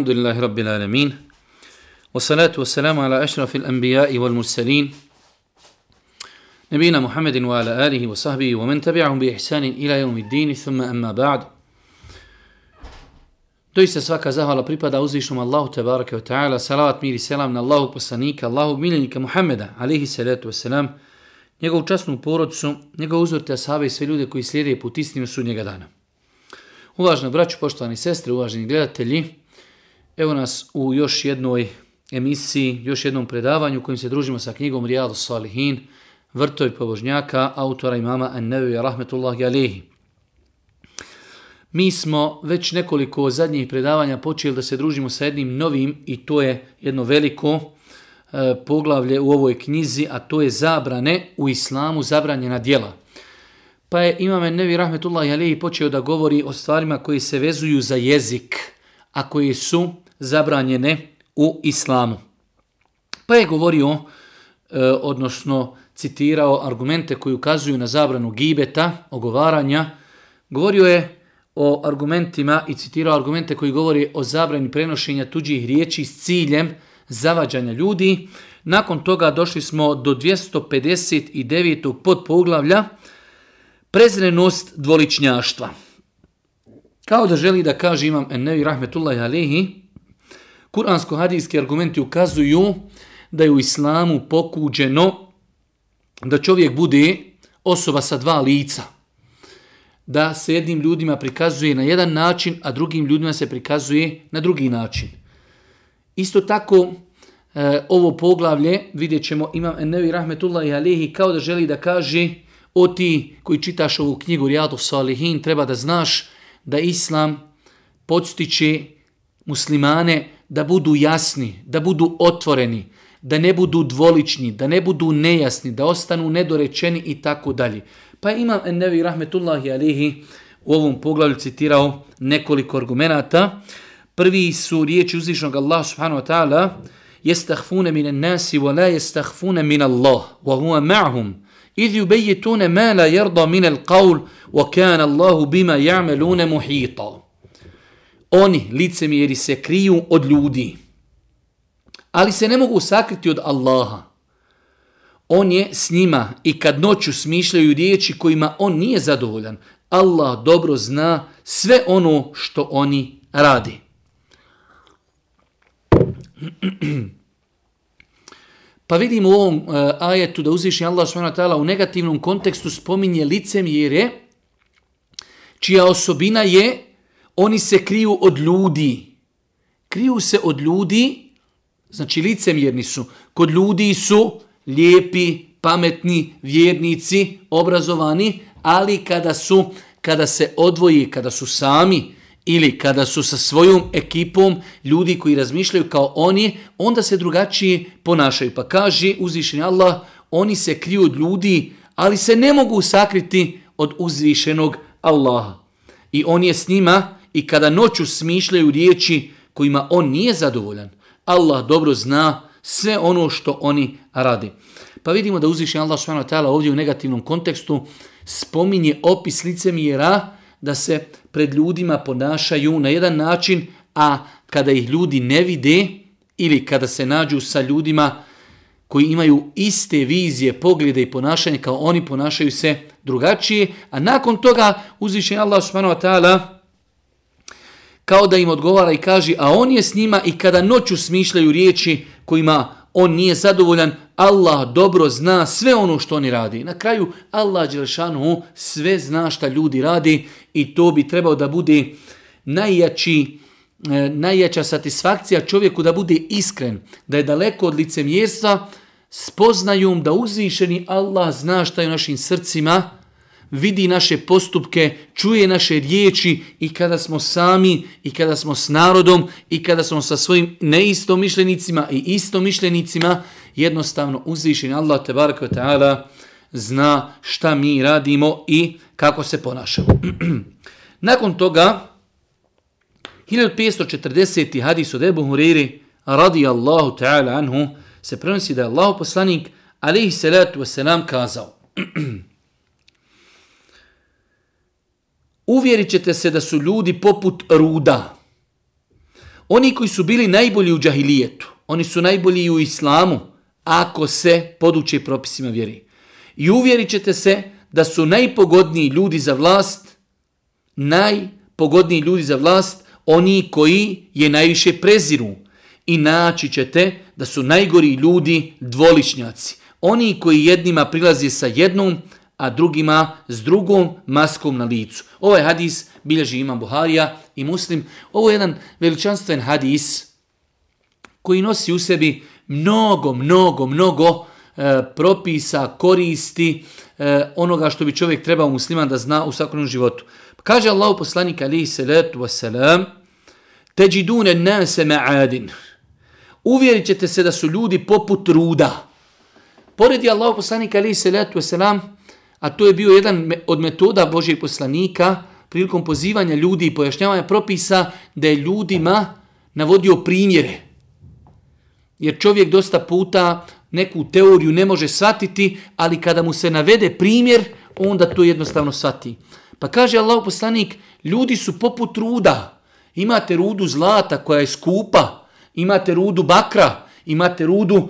الحمد لله رب العالمين والصلاة والسلام على أشرف الأنبياء والمرسلين wa محمد وعلى آله وصحبه ومن تبعهم بإحسان إلى يوم الدين ثم أما بعد دويس سواك زهوة لبريبادة أوزيشم الله تبارك وتعالى صلاة مير سلام الله بسانيك الله بميلنك محمد عليه الصلاة والسلام njegovu časnu porodicu, njegovu uzor te asabe i sve ljude koji slijede put istinu sudnjega dana. Uvažno braću, poštovani sestre, uvaženi gledatelji, evo nas u još jednoj emisiji, još jednom predavanju kojim se družimo sa knjigom Rijadu Salihin, Vrtoj pobožnjaka, autora imama An-Nevi, rahmetullahi alihi. Mi smo već nekoliko zadnjih predavanja počeli da se družimo sa jednim novim i to je jedno veliko e, poglavlje u ovoj knjizi, a to je zabrane u islamu, zabranjena djela. Pa je Imam Nevi Rahmetullah Alihi počeo da govori o stvarima koji se vezuju za jezik, a koji su zabranjene u islamu. Pa je govorio, e, odnosno citirao argumente koji ukazuju na zabranu gibeta, ogovaranja. Govorio je o argumentima i citirao argumente koji govori o zabrani prenošenja tuđih riječi s ciljem zavađanja ljudi. Nakon toga došli smo do 259. podpoglavlja prezrenost dvoličnjaštva. Kao da želi da kaže imam Ennevi Rahmetullahi Alehi, kuransko-hadijski argumenti ukazuju da je u islamu pokuđeno da čovjek bude osoba sa dva lica. Da se jednim ljudima prikazuje na jedan način, a drugim ljudima se prikazuje na drugi način. Isto tako, e, ovo poglavlje, vidjet ćemo, imam Ennevi Rahmetullahi Alehi, kao da želi da kaže o ti koji čitaš ovu knjigu Rijadu Salihin, treba da znaš da Islam podstiče muslimane da budu jasni, da budu otvoreni, da ne budu dvolični, da ne budu nejasni, da ostanu nedorečeni i tako dalje. Pa imam Ennevi Rahmetullahi Alihi u ovom poglavlju citirao nekoliko argumenata. Prvi su riječi uzvišnog Allah subhanahu wa ta'ala jestahfune minan nasi wa la jestahfune min Allah wa huwa ma'hum idh yubayitune ma la yarda min al-qawl wa kana Allahu bima ya'maluna muhita. Oni licemjeri se kriju od ljudi ali se ne mogu sakriti od Allaha. On je s njima i kad noću smišljaju riječi kojima on nije zadovoljan, Allah dobro zna sve ono što oni radi. Pa vidimo u ovom uh, ajetu da uzviši Allah SWT u negativnom kontekstu spominje licemjere, čija osobina je oni se kriju od ljudi. Kriju se od ljudi Znači licemjerni su. Kod ljudi su lijepi, pametni, vjernici, obrazovani, ali kada su kada se odvoji, kada su sami ili kada su sa svojom ekipom ljudi koji razmišljaju kao oni, onda se drugačije ponašaju. Pa kaže uzvišeni Allah, oni se kriju od ljudi, ali se ne mogu sakriti od uzvišenog Allaha. I on je s njima i kada noću smišljaju riječi kojima on nije zadovoljan, Allah dobro zna sve ono što oni radi. Pa vidimo da uzviše Allah subhanahu ta'ala ovdje u negativnom kontekstu spominje opis licemjera da se pred ljudima ponašaju na jedan način, a kada ih ljudi ne vide ili kada se nađu sa ljudima koji imaju iste vizije, poglede i ponašanje kao oni ponašaju se drugačije, a nakon toga uzviše Allah subhanahu wa ta'ala kao da im odgovara i kaže, a on je s njima i kada noću smišljaju riječi kojima on nije zadovoljan, Allah dobro zna sve ono što oni radi. Na kraju, Allah Đelšanu sve zna šta ljudi radi i to bi trebao da bude najjači, e, najjača satisfakcija čovjeku da bude iskren, da je daleko od licemjerstva, spoznajom da uzvišeni Allah zna šta je u našim srcima, vidi naše postupke, čuje naše riječi i kada smo sami i kada smo s narodom i kada smo sa svojim neistomišljenicima i istomišljenicima, jednostavno uzvišen Allah te baraka ta'ala zna šta mi radimo i kako se ponašamo. Nakon toga, 1540. hadis od Ebu Huriri, radi Allahu ta'ala anhu, se prenosi da je Allah poslanik, alaihi salatu wasalam, kazao, uvjerit ćete se da su ljudi poput ruda. Oni koji su bili najbolji u džahilijetu, oni su najbolji i u islamu, ako se poduče propisima vjeri. I uvjerit ćete se da su najpogodniji ljudi za vlast, najpogodniji ljudi za vlast, oni koji je najviše preziru. I naći ćete da su najgori ljudi dvoličnjaci. Oni koji jednima prilazi sa jednom, a drugima s drugom maskom na licu. Ovaj hadis bilježi imam Buharija i Muslim. Ovo je jedan veličanstven hadis koji nosi u sebi mnogo, mnogo, mnogo e, propisa, koristi e, onoga što bi čovjek trebao musliman da zna u svakom životu. Kaže Allah poslanik alihi salatu wasalam Teđidune nase ma'adin. Uvjerit ćete se da su ljudi poput ruda. Poredi Allah poslanik alihi salatu wasalam a to je bio jedan od metoda Božijeg poslanika prilikom pozivanja ljudi i pojašnjavanja propisa da je ljudima navodio primjere. Jer čovjek dosta puta neku teoriju ne može shvatiti, ali kada mu se navede primjer, onda to jednostavno shvati. Pa kaže Allah poslanik, ljudi su poput ruda. Imate rudu zlata koja je skupa, imate rudu bakra, imate rudu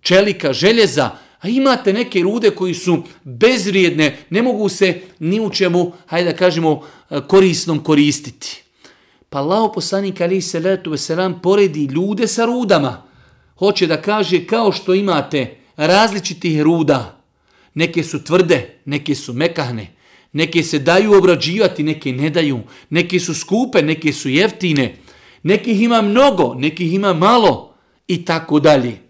čelika, željeza, a imate neke rude koji su bezvrijedne, ne mogu se ni u čemu, hajde da kažemo, e, korisnom koristiti. Pa Allah poslanik ali Seletu veselam poredi ljude sa rudama. Hoće da kaže kao što imate različitih ruda, neke su tvrde, neke su mekahne, neke se daju obrađivati, neke ne daju, neke su skupe, neke su jeftine, nekih ima mnogo, nekih ima malo i tako dalje.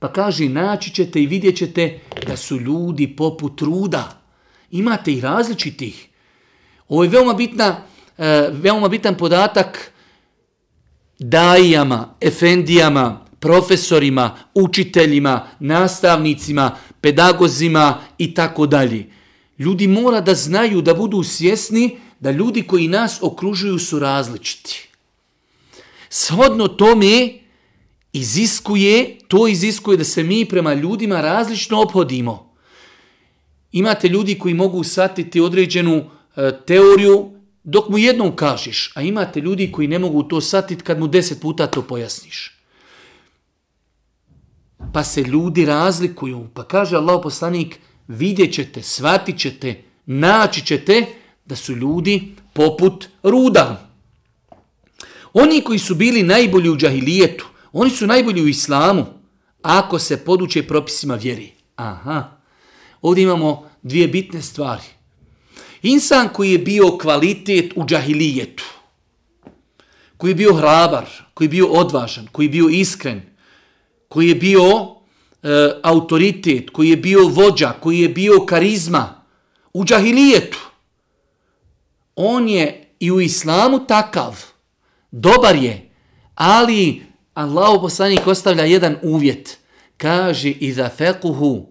Pa kaže, naći ćete i vidjet ćete da su ljudi poput truda. Imate i različitih. Ovo je veoma, bitna, e, veoma bitan podatak dajama, efendijama, profesorima, učiteljima, nastavnicima, pedagozima i tako dalje. Ljudi mora da znaju, da budu svjesni da ljudi koji nas okružuju su različiti. Shodno tome iziskuje, to iziskuje da se mi prema ljudima različno obhodimo. Imate ljudi koji mogu satiti određenu e, teoriju dok mu jednom kažeš, a imate ljudi koji ne mogu to satiti kad mu deset puta to pojasniš. Pa se ljudi razlikuju, pa kaže Allah poslanik, vidjet ćete, shvatit ćete, naći ćete da su ljudi poput ruda. Oni koji su bili najbolji u džahilijetu, oni su najbolji u islamu, ako se poduče propisima vjeri. Aha, ovdje imamo dvije bitne stvari. Insan koji je bio kvalitet u džahilijetu, koji je bio hrabar, koji je bio odvažan, koji je bio iskren, koji je bio e, autoritet, koji je bio vođa, koji je bio karizma u džahilijetu, on je i u islamu takav, dobar je, ali Allah poslanik ostavlja jedan uvjet. Kaže i za fekuhu,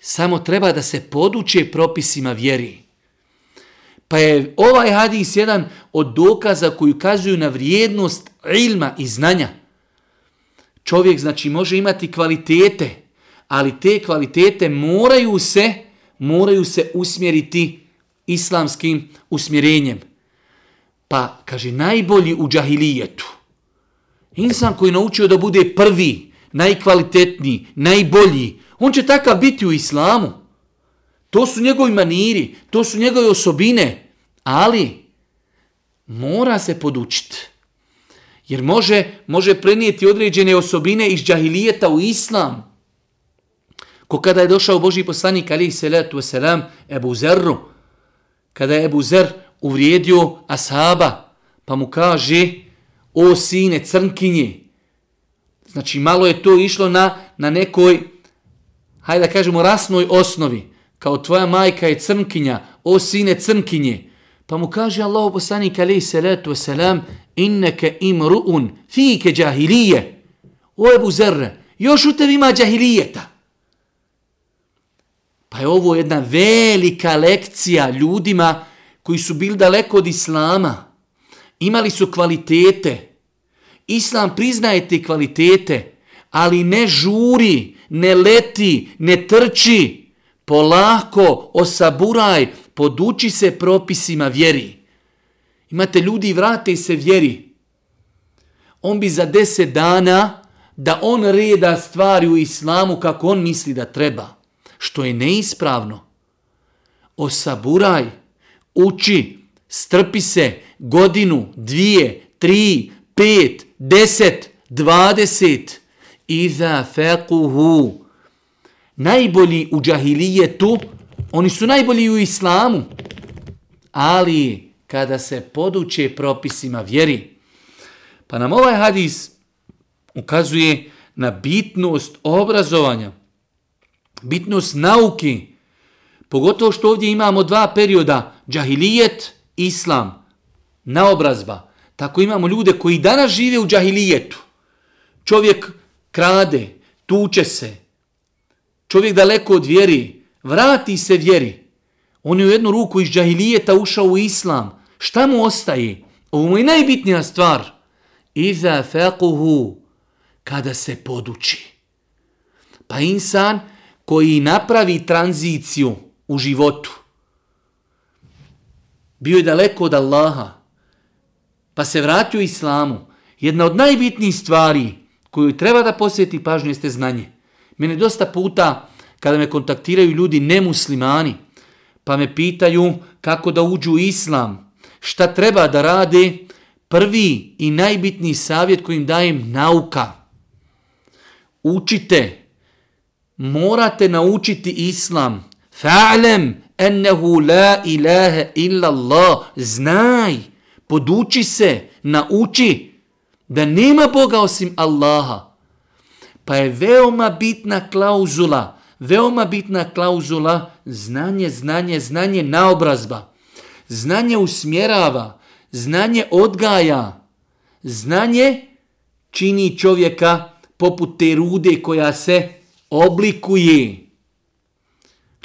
samo treba da se poduče propisima vjeri. Pa je ovaj hadis jedan od dokaza koji ukazuju na vrijednost ilma i znanja. Čovjek znači može imati kvalitete, ali te kvalitete moraju se moraju se usmjeriti islamskim usmjerenjem. Pa kaže najbolji u džahilijetu. Insan koji je naučio da bude prvi, najkvalitetniji, najbolji, on će takav biti u islamu. To su njegovi maniri, to su njegove osobine, ali mora se podučiti. Jer može, može prenijeti određene osobine iz džahilijeta u islam. Ko kada je došao Boži poslanik alaihi salatu wasalam Ebu Zerru, kada je Ebu Zer uvrijedio ashaba, pa mu kaže, o sine crnkinje, znači malo je to išlo na, na nekoj, hajde da kažemo, rasnoj osnovi, kao tvoja majka je crnkinja, o sine crnkinje, pa mu kaže Allah poslanik alaihi salatu wasalam, inneke imru'un fike džahilije. O Ebu Zerre, još u tebi ima džahilijeta. Pa je ovo jedna velika lekcija ljudima koji su bili daleko od Islama. Imali su kvalitete. Islam priznaje te kvalitete, ali ne žuri, ne leti, ne trči. Polako, osaburaj, poduči se propisima vjeri. Imate ljudi, vrate se vjeri. on bi za deset dana da on reda stvari u islamu kako on misli da treba, što je neispravno. Osaburaj, uči, strpi se godinu, dvije, tri, pet, deset, dvadeset. Iza fekuhu. Najbolji u džahilijetu, oni su najbolji u islamu. Ali kada se poduče propisima vjeri, pa nam ovaj hadis ukazuje na bitnost obrazovanja, bitnost nauki, pogotovo što ovdje imamo dva perioda, džahilijet, islam, naobrazba. Tako imamo ljude koji danas žive u džahilijetu. Čovjek krade, tuče se, čovjek daleko od vjeri, vrati se vjeri. On je u jednu ruku iz džahilijeta ušao u islam. Šta mu ostaje? Ovo mu je najbitnija stvar. Iza fequhu, kada se poduči. Pa insan koji napravi tranziciju u životu, bio je daleko od Allaha, pa se vratio islamu, jedna od najbitnijih stvari koju treba da posjeti pažnju jeste znanje. Mene dosta puta, kada me kontaktiraju ljudi nemuslimani, pa me pitaju kako da uđu u islam, šta treba da rade, prvi i najbitniji savjet kojim dajem nauka. Učite, morate naučiti islam. Fa'lem ennehu la ilaha illa Allah. Znaj, poduči se, nauči da nema Boga osim Allaha. Pa je veoma bitna klauzula, veoma bitna klauzula znanje, znanje, znanje naobrazba. Znanje usmjerava, znanje odgaja, znanje čini čovjeka poput te rude koja se oblikuje.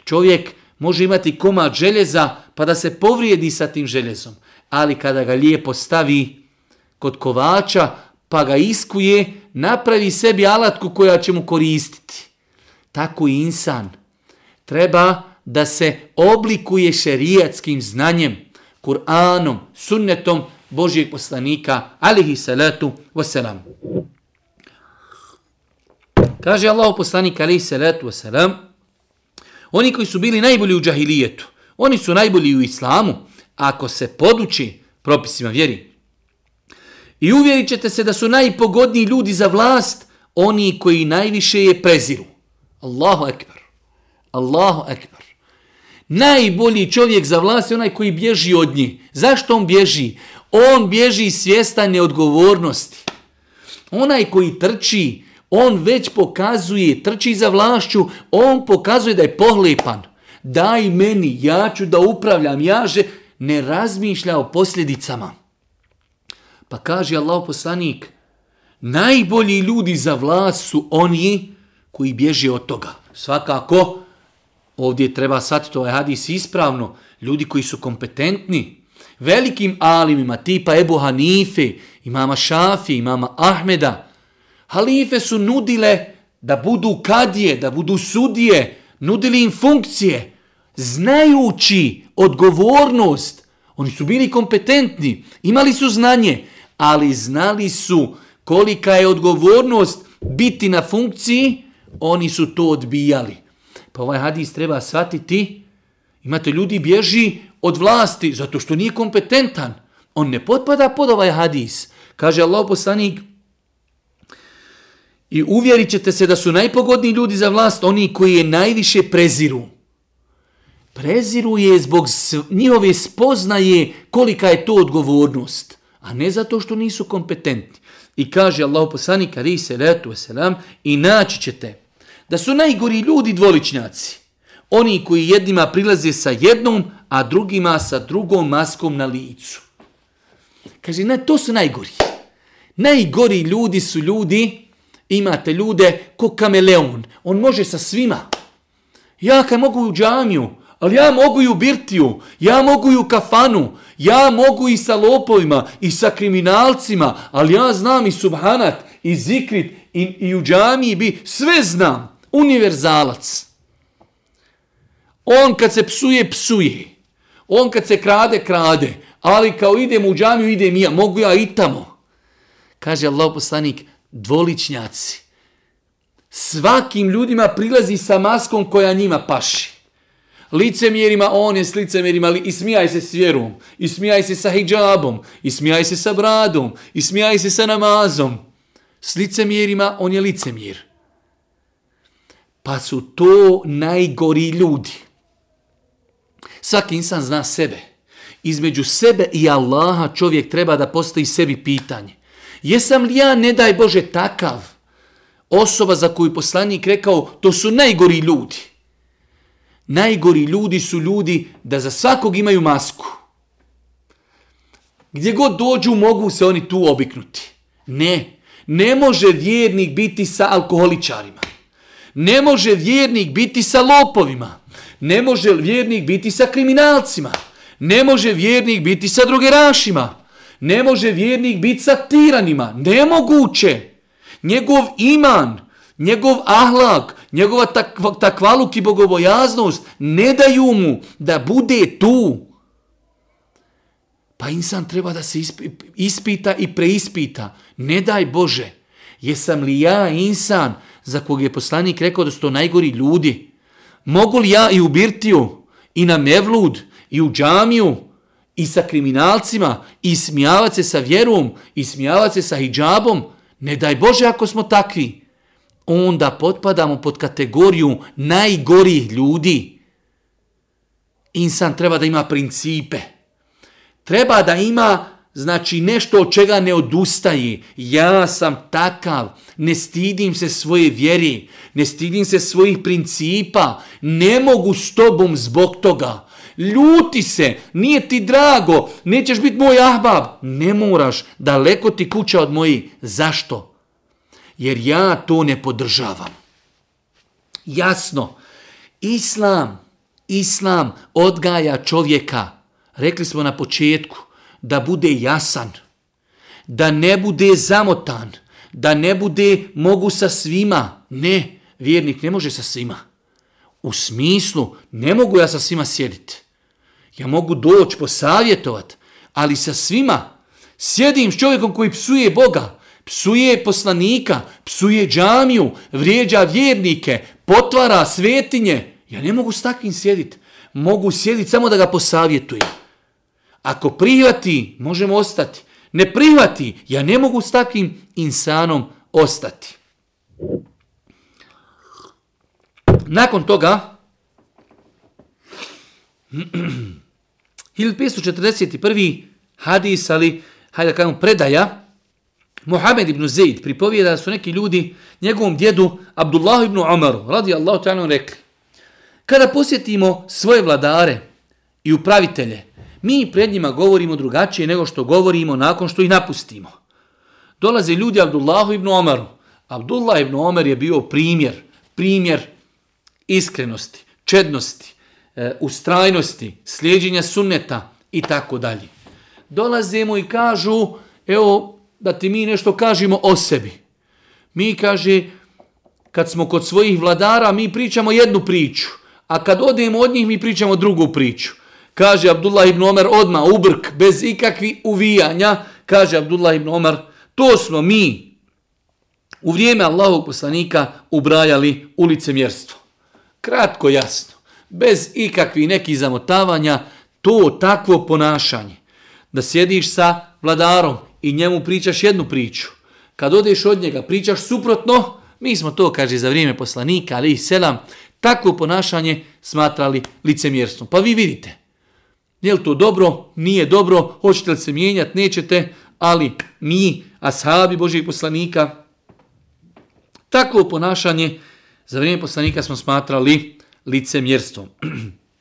Čovjek može imati komad željeza pa da se povrijedi sa tim željezom, ali kada ga lijepo stavi kod kovača pa ga iskuje, napravi sebi alatku koja će mu koristiti. Tako i insan treba da se oblikuje šerijatskim znanjem, Kur'anom, sunnetom Božijeg poslanika, alihi salatu wasalam. Kaže Allah poslanik, alihi salatu wasalam, oni koji su bili najbolji u džahilijetu, oni su najbolji u islamu, ako se poduči propisima vjeri. I uvjerit ćete se da su najpogodniji ljudi za vlast, oni koji najviše je preziru. Allahu ekber. Allahu ekber. Najbolji čovjek za vlast je onaj koji bježi od njih. Zašto on bježi? On bježi svjestan neodgovornosti. Onaj koji trči, on već pokazuje, trči za vlašću, on pokazuje da je pohlepan. Daj meni, ja ću da upravljam, ja že ne razmišlja o posljedicama. Pa kaže Allah poslanik, najbolji ljudi za vlast su oni koji bježe od toga. Svakako, ovdje treba satiti ovaj hadis ispravno, ljudi koji su kompetentni, velikim alimima tipa Ebu Hanife, imama Šafi, imama Ahmeda, halife su nudile da budu kadije, da budu sudije, nudili im funkcije, znajući odgovornost, oni su bili kompetentni, imali su znanje, ali znali su kolika je odgovornost biti na funkciji, oni su to odbijali. Pa ovaj hadis treba shvatiti, imate ljudi bježi od vlasti zato što nije kompetentan. On ne potpada pod ovaj hadis. Kaže Allah poslanik, i uvjerit ćete se da su najpogodniji ljudi za vlast oni koji je najviše preziru preziruje zbog njihove spoznaje kolika je to odgovornost, a ne zato što nisu kompetentni. I kaže Allah poslanik, ali se letu selam, i naći ćete da su najgori ljudi dvoličnjaci. Oni koji jednima prilaze sa jednom, a drugima sa drugom maskom na licu. Kaže, ne, to su najgori. Najgori ljudi su ljudi, imate ljude ko kameleon. On može sa svima. Ja kad mogu u džamiju, ali ja mogu i u birtiju, ja mogu i u kafanu, ja mogu i sa lopovima, i sa kriminalcima, ali ja znam i subhanat, i zikrit, i, i u džamiji bi, sve znam univerzalac. On kad se psuje, psuje. On kad se krade, krade. Ali kao idem u džamiju, idem ja. Mogu ja i tamo. Kaže Allah poslanik, dvoličnjaci. Svakim ljudima prilazi sa maskom koja njima paši. Licemjerima on je s licemjerima i smijaj se s vjerom, i smijaj se sa hijabom, i smijaj se sa bradom, i smijaj se sa namazom. S licemjerima on je licemjer. Pa su to najgori ljudi. Svaki insan zna sebe. Između sebe i Allaha čovjek treba da postavi sebi pitanje. Jesam li ja, ne daj Bože, takav? Osoba za koju poslanik rekao, to su najgori ljudi. Najgori ljudi su ljudi da za svakog imaju masku. Gdje god dođu mogu se oni tu obiknuti. Ne, ne može vjernik biti sa alkoholičarima. Ne može vjernik biti sa lopovima. Ne može vjernik biti sa kriminalcima. Ne može vjernik biti sa drogerašima. Ne može vjernik biti sa tiranima. Nemoguće. Njegov iman, njegov ahlak, njegova takvaluk i bogobojaznost ne daju mu da bude tu. Pa insan treba da se ispita i preispita. Ne daj Bože, jesam li ja insan za kog je poslanik rekao da su to najgori ljudi? Mogu li ja i u Birtiju, i na Mevlud, i u džamiju, i sa kriminalcima, i smijavati se sa vjerom, i smijavati se sa hijabom? Ne daj Bože ako smo takvi. Onda potpadamo pod kategoriju najgorih ljudi. Insan treba da ima principe. Treba da ima znači nešto od čega ne odustaje. Ja sam takav, ne stidim se svoje vjeri, ne stidim se svojih principa, ne mogu s tobom zbog toga. Ljuti se, nije ti drago, nećeš biti moj ahbab. Ne moraš, daleko ti kuća od moji. Zašto? Jer ja to ne podržavam. Jasno, islam, islam odgaja čovjeka. Rekli smo na početku, da bude jasan, da ne bude zamotan, da ne bude mogu sa svima. Ne, vjernik ne može sa svima. U smislu, ne mogu ja sa svima sjediti. Ja mogu doći, posavjetovat, ali sa svima. Sjedim s čovjekom koji psuje Boga, psuje poslanika, psuje džamiju, vrijeđa vjernike, potvara svetinje. Ja ne mogu s takvim sjediti. Mogu sjediti samo da ga posavjetujem. Ako prihvati, možemo ostati. Ne prihvati, ja ne mogu s takvim insanom ostati. Nakon toga, 1541. hadis, ali, hajde da kažemo, predaja, Mohamed ibn Zaid pripovijeda da su neki ljudi njegovom djedu Abdullah ibn Omaru radi Allahu ta'ala, rekli, kada posjetimo svoje vladare i upravitelje, mi pred njima govorimo drugačije nego što govorimo nakon što ih napustimo. Dolaze ljudi Abdullahu ibn Omaru. Abdullah ibn Omar je bio primjer, primjer iskrenosti, čednosti, e, ustrajnosti, slijedjenja sunneta i tako dalje. Dolaze mu i kažu, evo da ti mi nešto kažemo o sebi. Mi kaže, kad smo kod svojih vladara, mi pričamo jednu priču, a kad odemo od njih, mi pričamo drugu priču. Kaže Abdullah ibn Omer odma ubrk, bez ikakvi uvijanja, kaže Abdullah ibn Omer, to smo mi u vrijeme Allahog poslanika ubrajali u mjerstvo. Kratko jasno, bez ikakvih nekih zamotavanja, to takvo ponašanje. Da sjediš sa vladarom i njemu pričaš jednu priču. Kad odeš od njega pričaš suprotno, mi smo to, kaže, za vrijeme poslanika, ali i selam, takvo ponašanje smatrali licemjerstvom. Pa vi vidite, je li to dobro? Nije dobro. Hoćete li se mijenjati? Nećete. Ali mi, ashabi Božih poslanika, takvo ponašanje za vrijeme poslanika smo smatrali licemjerstvom.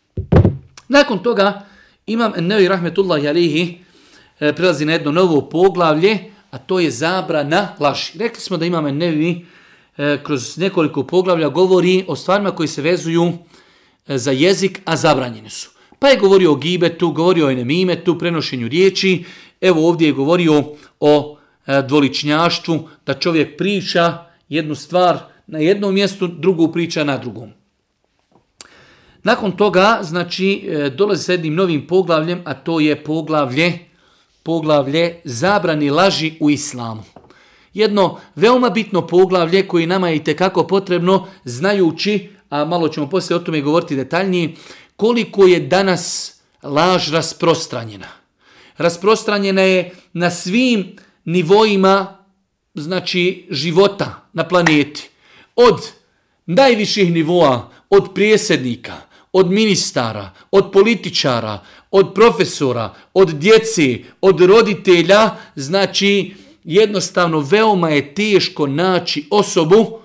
Nakon toga imam Nevi Rahmetullah Jalihi E, prelazi na jedno novo poglavlje, a to je zabrana laži. Rekli smo da imame Nevi e, kroz nekoliko poglavlja govori o stvarima koji se vezuju e, za jezik, a zabranjeni su. Pa je govorio o gibetu, govorio o enemimetu, prenošenju riječi. Evo ovdje je govorio o dvoličnjaštvu, da čovjek priča jednu stvar na jednom mjestu, drugu priča na drugom. Nakon toga, znači, dolazi s jednim novim poglavljem, a to je poglavlje, poglavlje zabrani laži u islamu. Jedno veoma bitno poglavlje koje nama je i kako potrebno, znajući, a malo ćemo poslije o tome govoriti detaljnije, koliko je danas laž rasprostranjena. Rasprostranjena je na svim nivoima znači života na planeti. Od najviših nivoa, od prijesednika, od ministara, od političara, od profesora, od djece, od roditelja, znači jednostavno veoma je teško naći osobu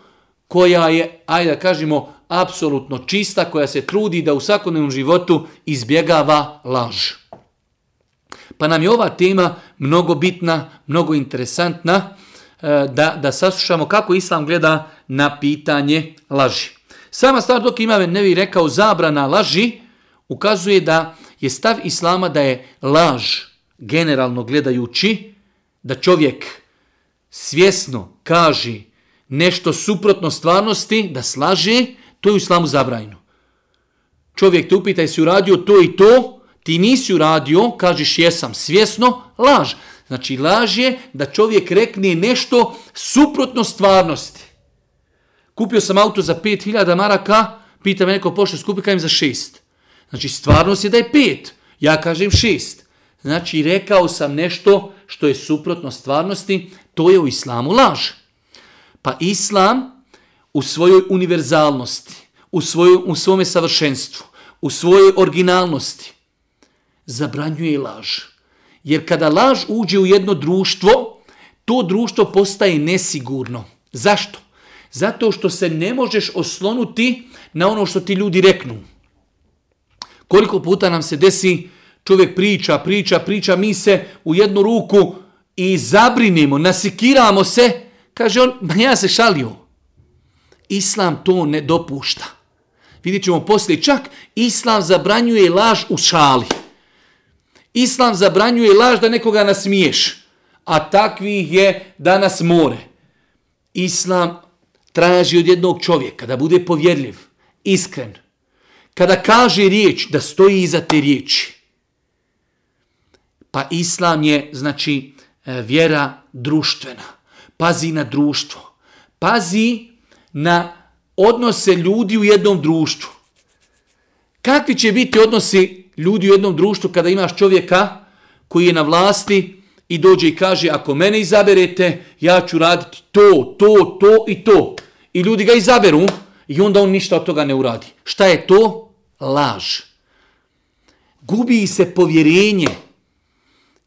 koja je, ajde da kažemo, apsolutno čista, koja se trudi da u svakodnevnom životu izbjegava laž. Pa nam je ova tema mnogo bitna, mnogo interesantna, e, da, da saslušamo kako Islam gleda na pitanje laži. Sama stvar dok ima Nevi rekao zabrana laži, ukazuje da je stav Islama da je laž, generalno gledajući, da čovjek svjesno kaže nešto suprotno stvarnosti, da slaže, to je u Islamu zabranjeno. Čovjek te upita jesi uradio to i to, ti nisi uradio, kažeš jesam, svjesno, laž. Znači laž je da čovjek rekne nešto suprotno stvarnosti. Kupio sam auto za 5000 maraka, pita me neko pošto skupi, kajem za 6. Znači stvarnost je da je 5, ja kažem 6. Znači rekao sam nešto što je suprotno stvarnosti, to je u islamu laž. Pa islam u svojoj univerzalnosti, u, svojoj, u svome savršenstvu, u svojoj originalnosti, zabranjuje laž. Jer kada laž uđe u jedno društvo, to društvo postaje nesigurno. Zašto? Zato što se ne možeš oslonuti na ono što ti ljudi reknu. Koliko puta nam se desi, čovjek priča, priča, priča, mi se u jednu ruku i zabrinimo, nasikiramo se, kaže on, ma ja se šalio. Islam to ne dopušta. Vidjet ćemo poslije, čak Islam zabranjuje laž u šali. Islam zabranjuje laž da nekoga nasmiješ, a takvih je danas more. Islam traži od jednog čovjeka da bude povjerljiv, iskren, kada kaže riječ, da stoji iza te riječi. Pa Islam je, znači, e, vjera društvena. Pazi na društvo. Pazi na odnose ljudi u jednom društvu. Kakvi će biti odnosi ljudi u jednom društvu kada imaš čovjeka koji je na vlasti i dođe i kaže ako mene izaberete, ja ću raditi to, to, to i to. I ljudi ga izaberu i onda on ništa od toga ne uradi. Šta je to? Laž. Gubi se povjerenje.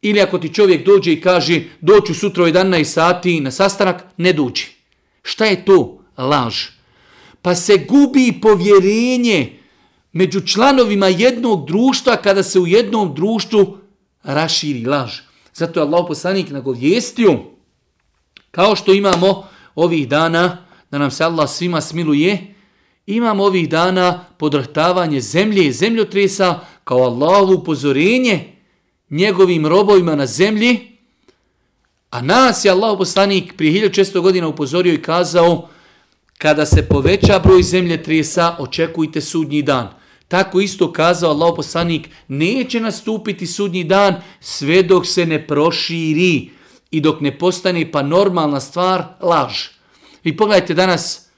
Ili ako ti čovjek dođe i kaže doću sutra u 11 sati na sastanak, ne dođi. Šta je to? Laž. Pa se gubi povjerenje među članovima jednog društva kada se u jednom društvu raširi laž. Zato je Allah poslanik nagovjestio, kao što imamo ovih dana, da nam se Allah svima smiluje, imamo ovih dana podrhtavanje zemlje i zemljotresa kao Allahovu upozorenje njegovim robovima na zemlji, a nas je Allah poslanik prije 1600 godina upozorio i kazao kada se poveća broj zemlje tresa, očekujte sudnji dan. Tako isto kazao Allah poslanik, neće nastupiti sudnji dan sve dok se ne proširi i dok ne postane pa normalna stvar laž. Vi pogledajte danas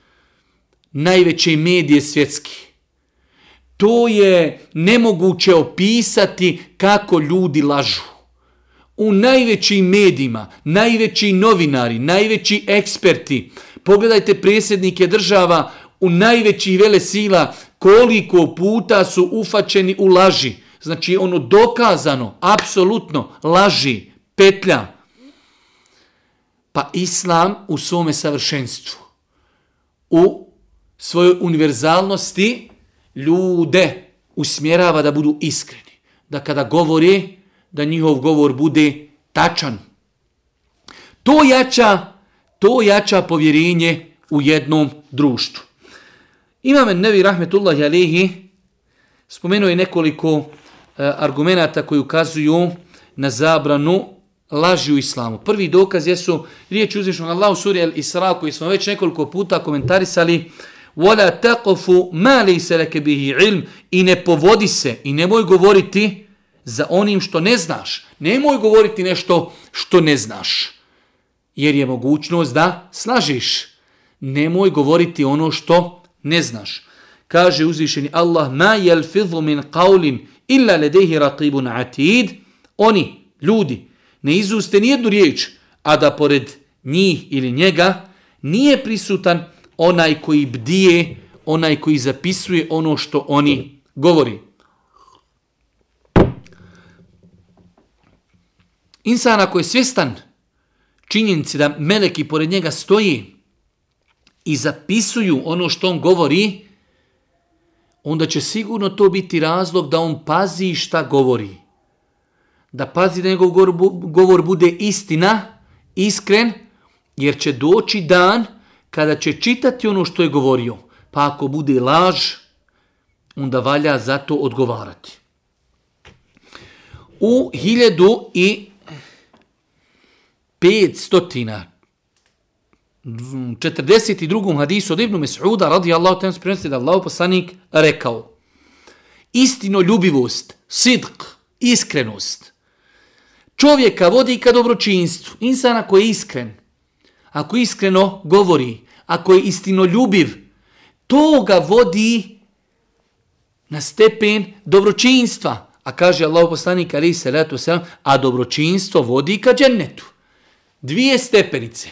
najveće medije svjetski. To je nemoguće opisati kako ljudi lažu. U najvećim medijima, najveći novinari, najveći eksperti, pogledajte presjednike država u najvećih vele sila, koliko puta su ufačeni u laži. Znači ono dokazano, apsolutno, laži, petlja. Pa islam u svome savršenstvu, u svojoj univerzalnosti, ljude usmjerava da budu iskreni. Da kada govori, da njihov govor bude tačan. To jača, to jača povjerenje u jednom društvu. Imam Nevi Rahmetullahi Alehi spomenuo je nekoliko e, argumenta koji ukazuju na zabranu laži u islamu. Prvi dokaz jesu riječi uzvišnog Allahu suri Al-Isra koji smo već nekoliko puta komentarisali وَلَا تَقَفُ مَا لَيْسَ لَكَ بِهِ عِلْمِ i ne povodi se i nemoj govoriti za onim što ne znaš. Nemoj govoriti nešto što ne znaš. jer je mogućnost da slažiš. Nemoj govoriti ono što ne znaš. Kaže uzvišeni Allah, ma jelfidhu min qawlin illa ledehi raqibun atid. Oni, ljudi, ne izuste nijednu riječ, a da pored njih ili njega nije prisutan onaj koji bdije, onaj koji zapisuje ono što oni govori. Insan ako je svjestan činjenici da meleki pored njega stoji i zapisuju ono što on govori, onda će sigurno to biti razlog da on pazi šta govori. Da pazi da njegov govor bude istina, iskren, jer će doći dan kada će čitati ono što je govorio. Pa ako bude laž, onda valja za to odgovarati. U hiljadu i 542. hadisu od Ibnu Mes'uda radijallahu ta'ala prenosi da Allah poslanik rekao istino ljubivost, sidq, iskrenost čovjeka vodi ka dobročinstvu. insana koji je iskren, ako iskreno govori, ako je istino ljubiv, to ga vodi na stepen dobročinstva. A kaže Allah poslanik ali se Selam, a dobročinstvo vodi ka džennetu dvije stepenice.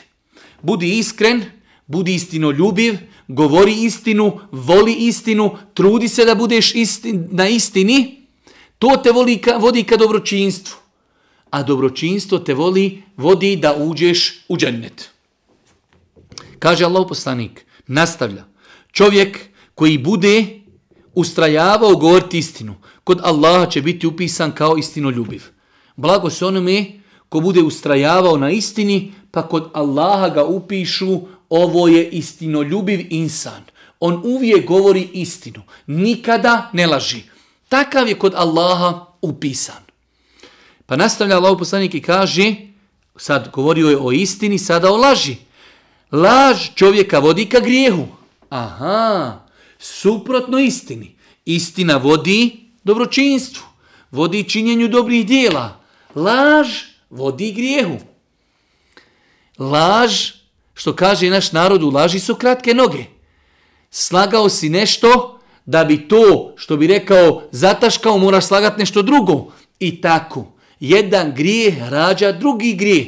Budi iskren, budi istino ljubiv, govori istinu, voli istinu, trudi se da budeš istin, na istini, to te voli ka, vodi ka dobročinstvu. A dobročinstvo te voli, vodi da uđeš u džennet. Kaže Allah poslanik, nastavlja, čovjek koji bude ustrajavao govoriti istinu, kod Allaha će biti upisan kao istino ljubiv. Blago se onome ko bude ustrajavao na istini, pa kod Allaha ga upišu, ovo je istinoljubiv insan. On uvijek govori istinu, nikada ne laži. Takav je kod Allaha upisan. Pa nastavlja Allah poslanik i kaže, sad govorio je o istini, sada o laži. Laž čovjeka vodi ka grijehu. Aha, suprotno istini. Istina vodi dobročinstvu, vodi činjenju dobrih dijela. Laž vodi grijehu. Laž, što kaže naš narod u laži, su kratke noge. Slagao si nešto da bi to, što bi rekao, zataškao, moraš slagati nešto drugo. I tako. Jedan grijeh rađa drugi grijeh.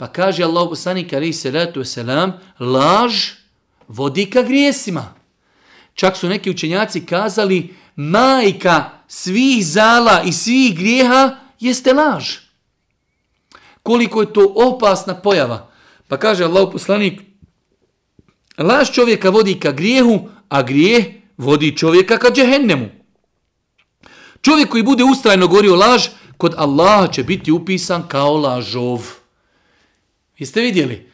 Pa kaže Allah poslanik alaihi salatu wasalam, laž vodi ka grijesima. Čak su neki učenjaci kazali, majka svih zala i svih grijeha jeste laž koliko je to opasna pojava. Pa kaže Allah poslanik, laž čovjeka vodi ka grijehu, a grijeh vodi čovjeka ka džehennemu. Čovjek koji bude ustrajno govorio laž, kod Allaha će biti upisan kao lažov. Jeste vidjeli?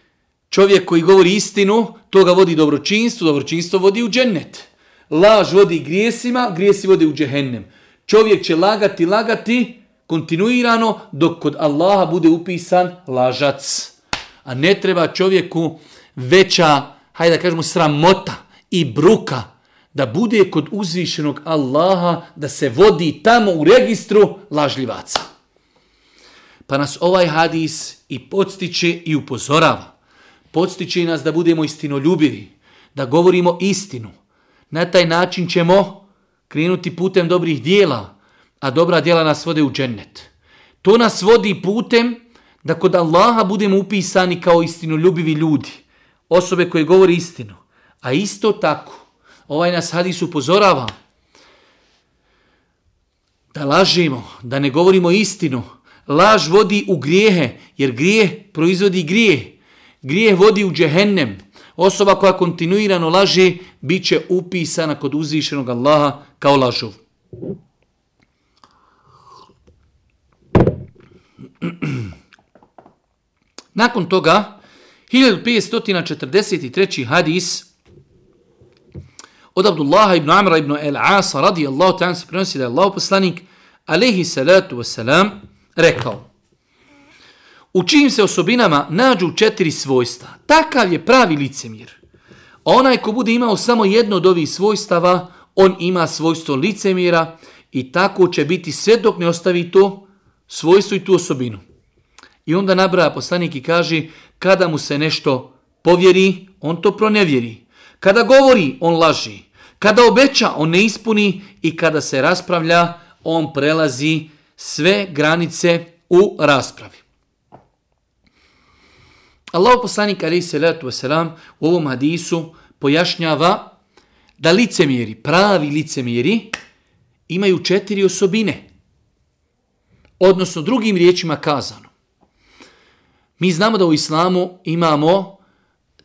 Čovjek koji govori istinu, to ga vodi dobročinstvo, dobročinstvo vodi u džennet. Laž vodi grijesima, grijesi vode u džehennem. Čovjek će lagati, lagati, kontinuirano dok kod Allaha bude upisan lažac. A ne treba čovjeku veća, hajde da kažemo, sramota i bruka da bude kod uzvišenog Allaha da se vodi tamo u registru lažljivaca. Pa nas ovaj hadis i podstiče i upozorava. Podstiče nas da budemo istinoljubivi, da govorimo istinu. Na taj način ćemo krenuti putem dobrih dijela, a dobra djela nas vode u džennet. To nas vodi putem da kod Allaha budemo upisani kao istinoljubivi ljudi, osobe koje govori istinu. A isto tako, ovaj nas hadis upozorava da lažimo, da ne govorimo istinu. Laž vodi u grijehe, jer grijeh proizvodi grijeh. Grijeh vodi u džehennem. Osoba koja kontinuirano laže, bit će upisana kod uzvišenog Allaha kao lažov. Nakon toga, 1543. hadis od Abdullaha ibn Amra ibn El-Asa radijallahu ta'an se prenosi da je Allah poslanik alaihi salatu wasalam rekao u čijim se osobinama nađu četiri svojstva. Takav je pravi licemir. Onaj ko bude imao samo jedno od ovih svojstava, on ima svojstvo licemira i tako će biti sve dok ne ostavi to svojstvo i tu osobinu. I onda nabraja poslanik i kaže kada mu se nešto povjeri, on to pronevjeri. Kada govori, on laži. Kada obeća, on ne ispuni i kada se raspravlja, on prelazi sve granice u raspravi. Allahu poslanik ali se letu wasalam u ovom hadisu pojašnjava da licemjeri, pravi licemjeri, imaju četiri osobine. Odnosno, drugim riječima kazano. Mi znamo da u islamu imamo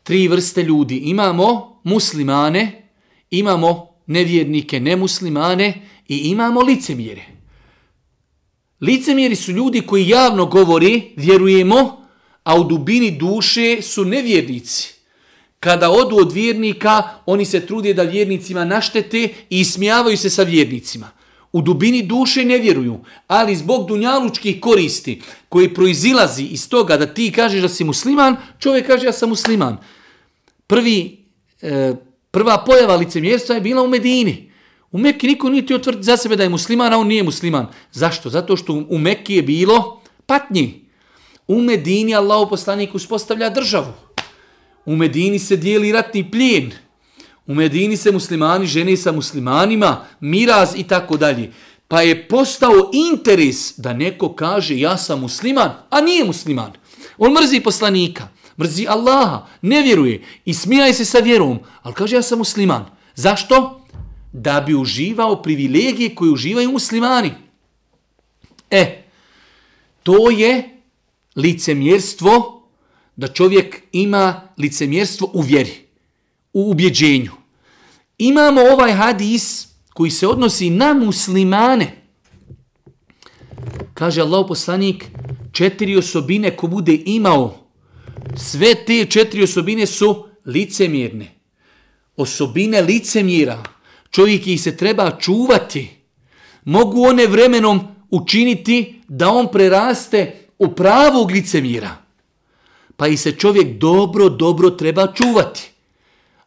tri vrste ljudi. Imamo muslimane, imamo nevjernike, nemuslimane i imamo licemjere. Licemjeri su ljudi koji javno govori, vjerujemo, a u dubini duše su nevjernici. Kada odu od vjernika, oni se trude da vjernicima naštete i ismijavaju se sa vjernicima. U dubini duše ne vjeruju, ali zbog dunjalučkih koristi koji proizilazi iz toga da ti kažeš da si musliman, čovjek kaže ja sam musliman. Prvi, e, prva pojava licemjerstva je bila u Medini. U Mekki niko nije ti otvrdi za sebe da je musliman, a on nije musliman. Zašto? Zato što u Mekki je bilo patnji. U Medini Allahu poslanik uspostavlja državu. U Medini se dijeli ratni plijen. U Medini se muslimani žene sa muslimanima, miraz i tako dalje. Pa je postao interes da neko kaže ja sam musliman, a nije musliman. On mrzi poslanika, mrzi Allaha, ne vjeruje i smijaje se sa vjerom, ali kaže ja sam musliman. Zašto? Da bi uživao privilegije koje uživaju muslimani. E, to je licemjerstvo da čovjek ima licemjerstvo u vjeri, u ubjeđenju. Imamo ovaj hadis koji se odnosi na muslimane. Kaže Allah poslanik, četiri osobine ko bude imao, sve te četiri osobine su licemjerne. Osobine licemjera, čovjek ih se treba čuvati. Mogu one vremenom učiniti da on preraste u pravog licemira. pa i se čovjek dobro, dobro treba čuvati.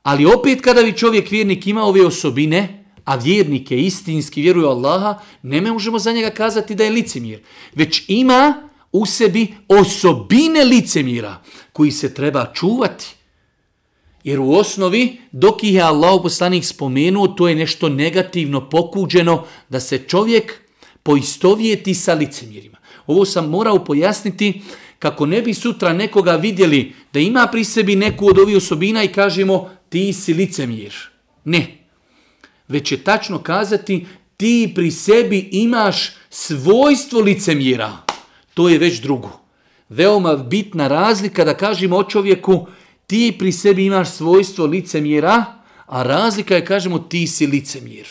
Ali opet kada bi čovjek vjernik ima ove osobine, a vjernik je istinski, vjeruje Allaha, ne možemo za njega kazati da je licemir. Već ima u sebi osobine licemira koji se treba čuvati. Jer u osnovi, dok ih je Allah poslanik spomenuo, to je nešto negativno pokuđeno da se čovjek poistovijeti sa licemirima. Ovo sam morao pojasniti kako ne bi sutra nekoga vidjeli da ima pri sebi neku od ovih osobina i kažemo ti si licemir. Ne. Već je tačno kazati ti pri sebi imaš svojstvo licemira. To je već drugo. Veoma bitna razlika da kažemo o čovjeku ti pri sebi imaš svojstvo licemjera, a razlika je kažemo ti si licemir.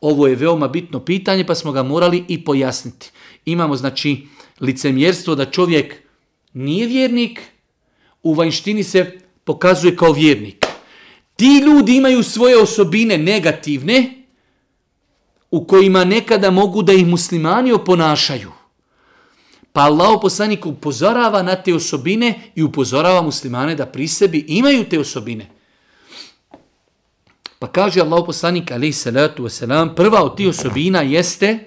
Ovo je veoma bitno pitanje pa smo ga morali i pojasniti. Imamo znači licemjerstvo da čovjek nije vjernik, u vanjštini se pokazuje kao vjernik. Ti ljudi imaju svoje osobine negativne, u kojima nekada mogu da ih muslimani oponašaju. Pa Allah poslanik upozorava na te osobine i upozorava muslimane da pri sebi imaju te osobine. Pa kaže Allah poslanik alaih salatu wasalam, prva od tih osobina jeste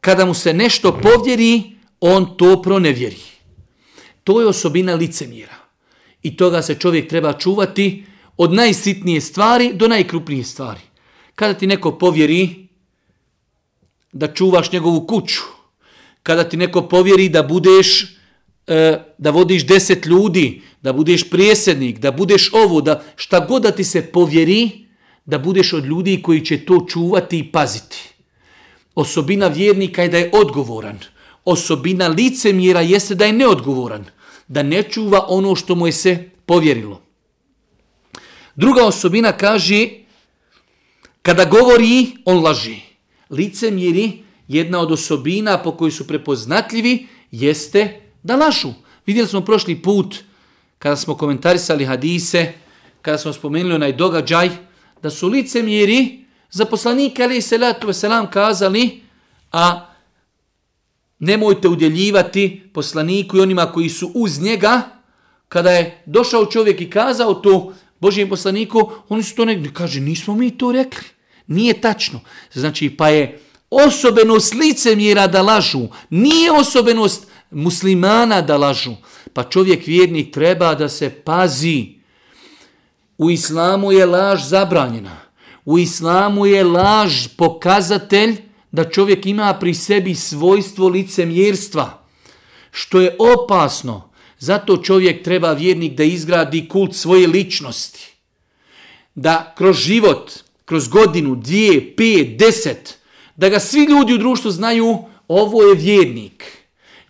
kada mu se nešto povjeri, on to pronevjeri. To je osobina licemira. I toga se čovjek treba čuvati od najsitnije stvari do najkrupnije stvari. Kada ti neko povjeri da čuvaš njegovu kuću, kada ti neko povjeri da budeš e, da vodiš deset ljudi, da budeš prijesednik, da budeš ovo, da šta god da ti se povjeri, da budeš od ljudi koji će to čuvati i paziti. Osobina vjernika je da je odgovoran. Osobina licemjera jeste da je neodgovoran. Da ne čuva ono što mu je se povjerilo. Druga osobina kaže kada govori, on laži. Licemjeri, jedna od osobina po kojoj su prepoznatljivi, jeste da lažu. Vidjeli smo prošli put kada smo komentarisali hadise, kada smo spomenuli onaj događaj, da su licemjeri za poslanika ali salatu letu veselam kazali, a nemojte udjeljivati poslaniku i onima koji su uz njega, kada je došao čovjek i kazao to Božijem poslaniku, oni su to ne kaže, nismo mi to rekli. Nije tačno. Znači, pa je osobenost licemjera da lažu, nije osobenost muslimana da lažu. Pa čovjek vjernik treba da se pazi. U islamu je laž zabranjena. U islamu je laž pokazatelj da čovjek ima pri sebi svojstvo licemjerstva. Što je opasno. Zato čovjek treba vjernik da izgradi kult svoje ličnosti. Da kroz život, kroz godinu, dvije, pet, deset, da ga svi ljudi u društvu znaju, ovo je vjernik.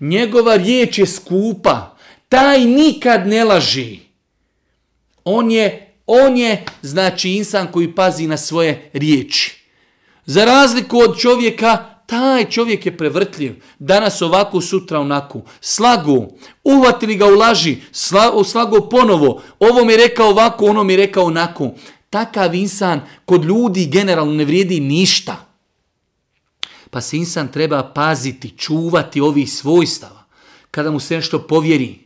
Njegova riječ je skupa. Taj nikad ne laži. On je, on je, znači, insan koji pazi na svoje riječi. Za razliku od čovjeka, taj čovjek je prevrtljiv. Danas ovako, sutra onako. Slagu, uvatili ga u laži, slagu ponovo. Ovo mi je rekao ovako, ono mi je rekao onako. Takav insan kod ljudi generalno ne vrijedi ništa. Pa se insan treba paziti, čuvati ovih svojstava. Kada mu se nešto povjeri,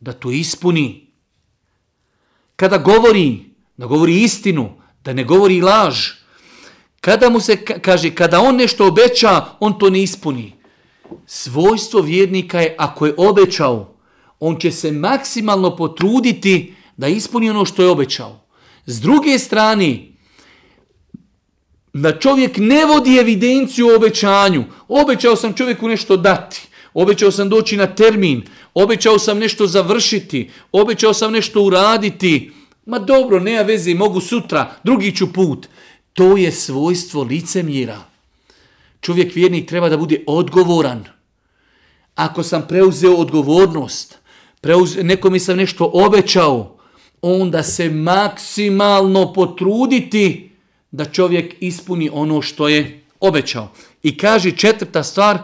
da to ispuni. Kada govori, da govori istinu, da ne govori laž. Kada mu se kaže, kada on nešto obeća, on to ne ispuni. Svojstvo vjernika je, ako je obećao, on će se maksimalno potruditi da ispuni ono što je obećao. S druge strane, da čovjek ne vodi evidenciju o obećanju. Obećao sam čovjeku nešto dati. Obećao sam doći na termin. Obećao sam nešto završiti. Obećao sam nešto uraditi. Ma dobro, nema veze, mogu sutra, drugi ću put. To je svojstvo licemjera. Čovjek vjernik treba da bude odgovoran. Ako sam preuzeo odgovornost, preuzeo, nekom sam nešto obećao, onda se maksimalno potruditi da čovjek ispuni ono što je obećao. I kaže četvrta stvar,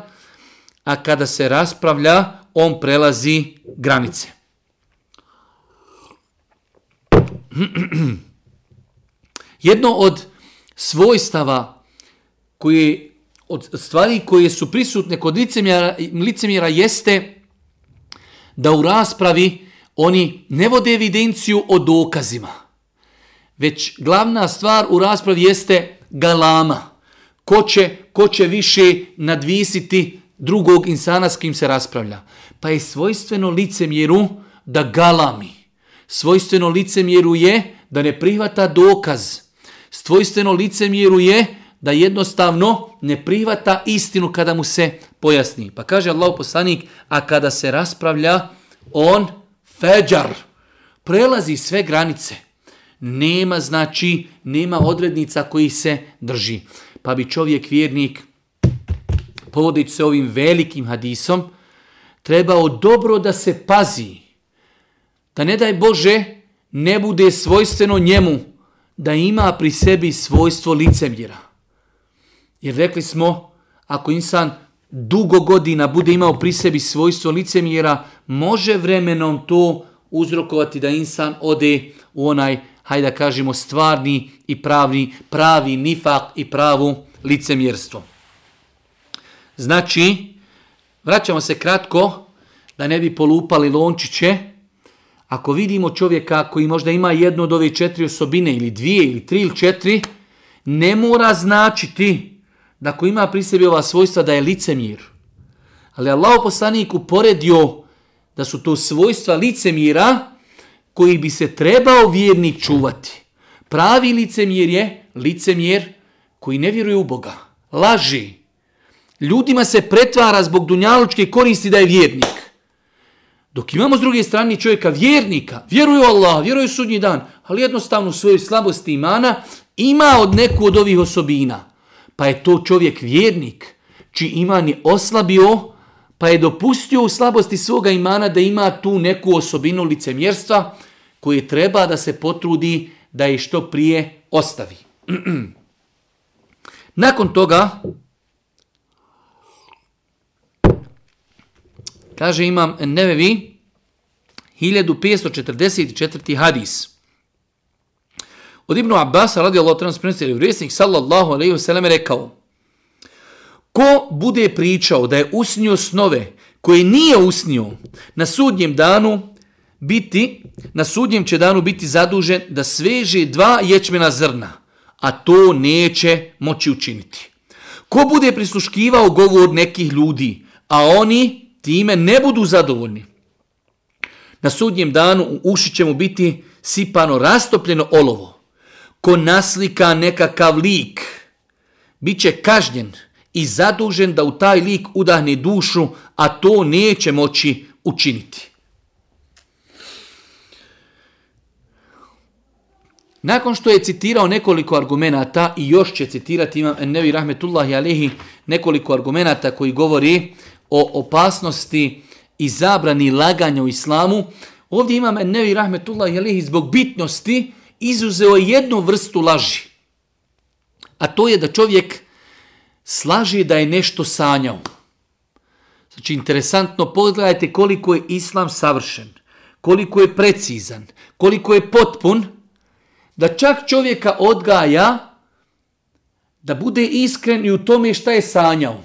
a kada se raspravlja, on prelazi granice. Jedno od svojstava koje od stvari koje su prisutne kod licemjera, licemjera jeste da u raspravi oni ne vode evidenciju o dokazima već glavna stvar u raspravi jeste galama. Ko će, ko će više nadvisiti drugog insana s kim se raspravlja. Pa je svojstveno licemjeru da galami. Svojstveno licemjeru je da ne prihvata dokaz. Svojstveno licemjeru je da jednostavno ne prihvata istinu kada mu se pojasni. Pa kaže Allah poslanik, a kada se raspravlja, on feđar, prelazi sve granice. Nema znači, nema odrednica koji se drži. Pa bi čovjek vjernik, povodeći se ovim velikim hadisom, trebao dobro da se pazi. Da ne daj Bože, ne bude svojstveno njemu da ima pri sebi svojstvo licemjera. Jer rekli smo, ako insan dugo godina bude imao pri sebi svojstvo licemjera, može vremenom to uzrokovati da insan ode u onaj hajde da kažemo, stvarni i pravni, pravi nifak i pravu licemjerstvo. Znači, vraćamo se kratko, da ne bi polupali lončiće, ako vidimo čovjeka koji možda ima jednu od ove četiri osobine, ili dvije, ili tri, ili četiri, ne mora značiti da ko ima pri sebi ova svojstva da je licemir. Ali Allah poslanik uporedio da su to svojstva licemira koji bi se trebao vjernik čuvati. Pravi licemjer je licemjer koji ne vjeruje u Boga. Laži. Ljudima se pretvara zbog dunjalučke koristi da je vjernik. Dok imamo s druge strane čovjeka vjernika, vjeruje u Allah, vjeruje u sudnji dan, ali jednostavno u svojoj slabosti imana ima od neku od ovih osobina. Pa je to čovjek vjernik, čiji iman je oslabio, pa je dopustio u slabosti svoga imana da ima tu neku osobinu licemjerstva, koji treba da se potrudi da je što prije ostavi. Nakon toga, kaže imam Nevevi, 1544. hadis. Od Ibnu Abbas, ta'ala prenosi da je vresnik, sallallahu alejhi ve sellem rekao, ko bude pričao da je usnio snove koje nije usnio na sudnjem danu, biti, na sudnjem će danu biti zadužen da sveže dva ječmena zrna, a to neće moći učiniti. Ko bude prisluškivao govor nekih ljudi, a oni time ne budu zadovoljni. Na sudnjem danu u uši će mu biti sipano rastopljeno olovo. Ko naslika nekakav lik, bit će kažnjen i zadužen da u taj lik udahne dušu, a to neće moći učiniti. Nakon što je citirao nekoliko argumenata i još će citirati imam Ennevi Rahmetullahi Alehi nekoliko argumenata koji govori o opasnosti i zabrani laganja u islamu, ovdje imam Ennevi Rahmetullahi Alehi zbog bitnosti izuzeo jednu vrstu laži. A to je da čovjek slaži da je nešto sanjao. Znači, interesantno, pogledajte koliko je islam savršen, koliko je precizan, koliko je potpun, da čak čovjeka odgaja da bude iskren i u tome šta je sanjao.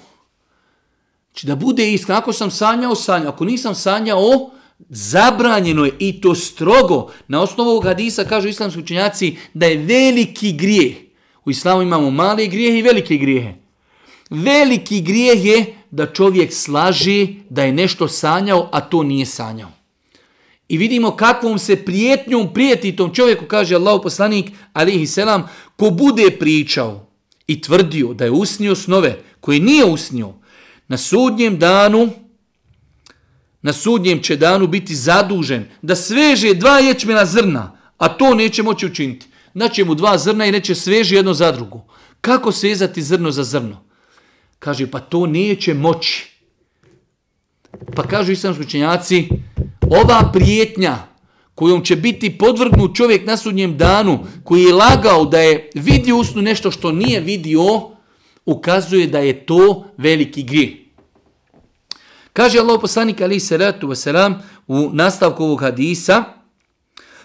Znači da bude iskren. Ako sam sanjao, sanjao. Ako nisam sanjao, zabranjeno je i to strogo. Na osnovu ovog hadisa kažu islamski učenjaci da je veliki grijeh. U islamu imamo male grijehe i velike grijehe. Veliki grijeh je da čovjek slaži da je nešto sanjao, a to nije sanjao. I vidimo kakvom se prijetnjom prijeti tom čovjeku, kaže Allah poslanik, alihi selam, ko bude pričao i tvrdio da je usnio snove, koji nije usnio, na sudnjem danu, na sudnjem će danu biti zadužen da sveže dva ječmena zrna, a to neće moći učiniti. Znači mu dva zrna i neće sveži jedno za drugo. Kako svezati zrno za zrno? Kaže, pa to neće moći. Pa kažu islamski učenjaci, ova prijetnja kojom će biti podvrgnut čovjek na sudnjem danu, koji je lagao da je vidio usnu nešto što nije vidio, ukazuje da je to veliki grijeh. Kaže Allah poslanik ali se ratu vaselam u nastavku ovog hadisa,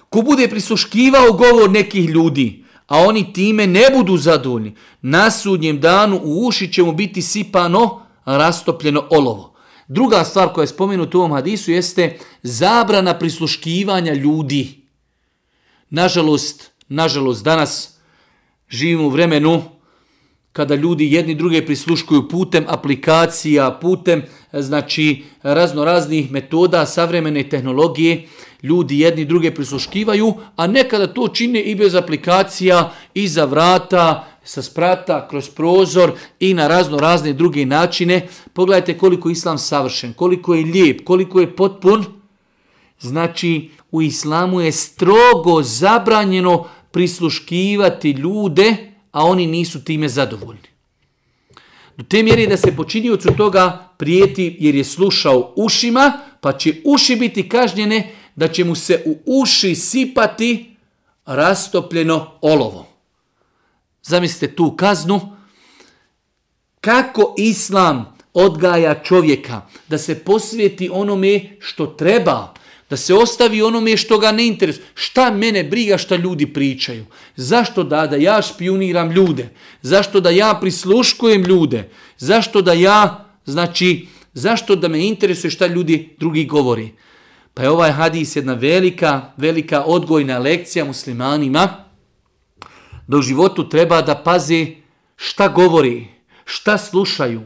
ko bude prisuškivao govor nekih ljudi, a oni time ne budu zadovoljni, na sudnjem danu u uši će mu biti sipano rastopljeno olovo. Druga stvar koja je spomenuta u ovom hadisu jeste zabrana prisluškivanja ljudi. Nažalost, nažalost, danas živimo u vremenu kada ljudi jedni druge prisluškuju putem aplikacija, putem e, znači razno raznih metoda savremene tehnologije, ljudi jedni druge prisluškivaju, a nekada to čine i bez aplikacija, iza vrata, sa sprata, kroz prozor i na razno razne druge načine. Pogledajte koliko je islam savršen, koliko je lijep, koliko je potpun. Znači, u islamu je strogo zabranjeno prisluškivati ljude, a oni nisu time zadovoljni. Do te mjere da se počiniocu toga prijeti jer je slušao ušima, pa će uši biti kažnjene da će mu se u uši sipati rastopljeno olovo. Zamislite tu kaznu. Kako islam odgaja čovjeka da se posvijeti onome što treba, da se ostavi onome što ga ne interesuje. Šta mene briga šta ljudi pričaju? Zašto da, da ja špioniram ljude? Zašto da ja prisluškujem ljude? Zašto da ja, znači, zašto da me interesuje šta ljudi drugi govori? Pa je ovaj hadis jedna velika, velika odgojna lekcija muslimanima, da u životu treba da pazi šta govori, šta slušaju,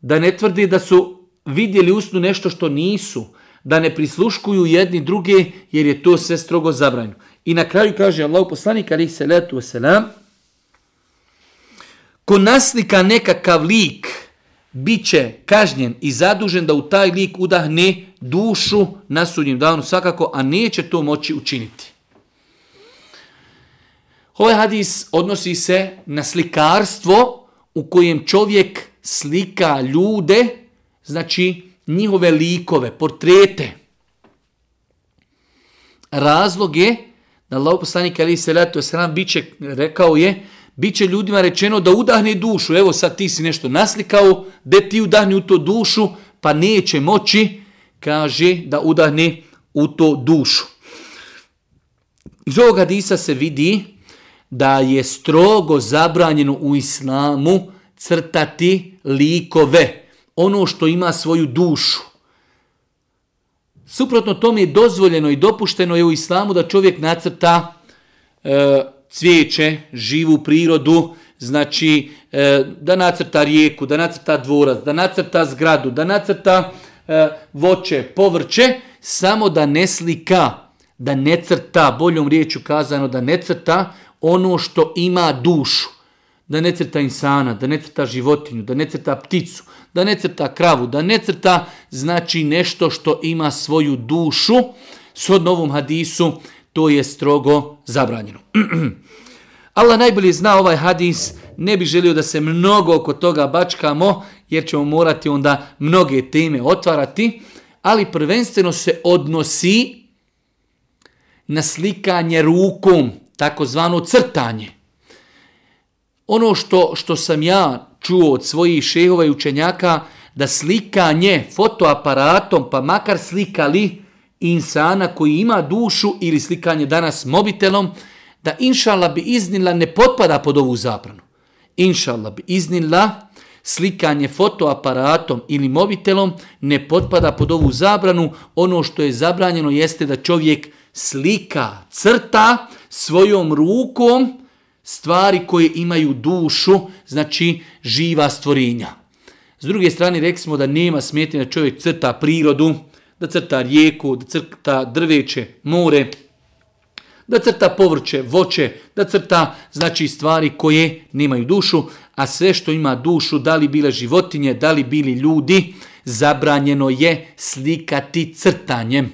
da ne tvrdi da su vidjeli usnu nešto što nisu, da ne prisluškuju jedni druge jer je to sve strogo zabranjeno. I na kraju kaže Allah poslanik ali se letu selam, ko naslika nekakav lik, bit će kažnjen i zadužen da u taj lik udahne dušu na sudnjem danu svakako, a neće to moći učiniti. Ovaj hadis odnosi se na slikarstvo u kojem čovjek slika ljude, znači njihove likove, portrete. Razlog je da Allah poslanik ali se leto sram biće rekao je biće ljudima rečeno da udahne dušu. Evo sad ti si nešto naslikao, da ti udahne u to dušu, pa neće moći, kaže, da udahne u to dušu. Iz ovog hadisa se vidi da je strogo zabranjeno u islamu crtati likove, ono što ima svoju dušu. Suprotno tome je dozvoljeno i dopušteno je u islamu da čovjek nacrta e, cvijeće, živu prirodu, znači e, da nacrta rijeku, da nacrta dvorac, da nacrta zgradu, da nacrta e, voće, povrće, samo da ne slika, da ne crta, boljom riječu kazano, da ne crta ono što ima dušu. Da ne crta insana, da ne crta životinju, da ne crta pticu, da ne crta kravu, da ne crta znači nešto što ima svoju dušu. Sod novom hadisu to je strogo zabranjeno. Allah najbolje zna ovaj hadis, ne bi želio da se mnogo oko toga bačkamo, jer ćemo morati onda mnoge teme otvarati, ali prvenstveno se odnosi na slikanje rukom, takozvano crtanje. Ono što, što sam ja čuo od svojih šehova i učenjaka, da slikanje fotoaparatom, pa makar slikali insana koji ima dušu ili slikanje danas mobitelom, da inšala bi iznila ne potpada pod ovu zabranu. Inšala bi iznila slikanje fotoaparatom ili mobitelom ne potpada pod ovu zabranu. Ono što je zabranjeno jeste da čovjek slika, crta svojom rukom stvari koje imaju dušu, znači živa stvorenja. S druge strane, rekli smo da nema smetnje da čovjek crta prirodu, da crta rijeku, da crta drveće, more, da crta povrće, voće, da crta znači stvari koje nemaju dušu, a sve što ima dušu, da li bile životinje, da li bili ljudi, zabranjeno je slikati crtanjem.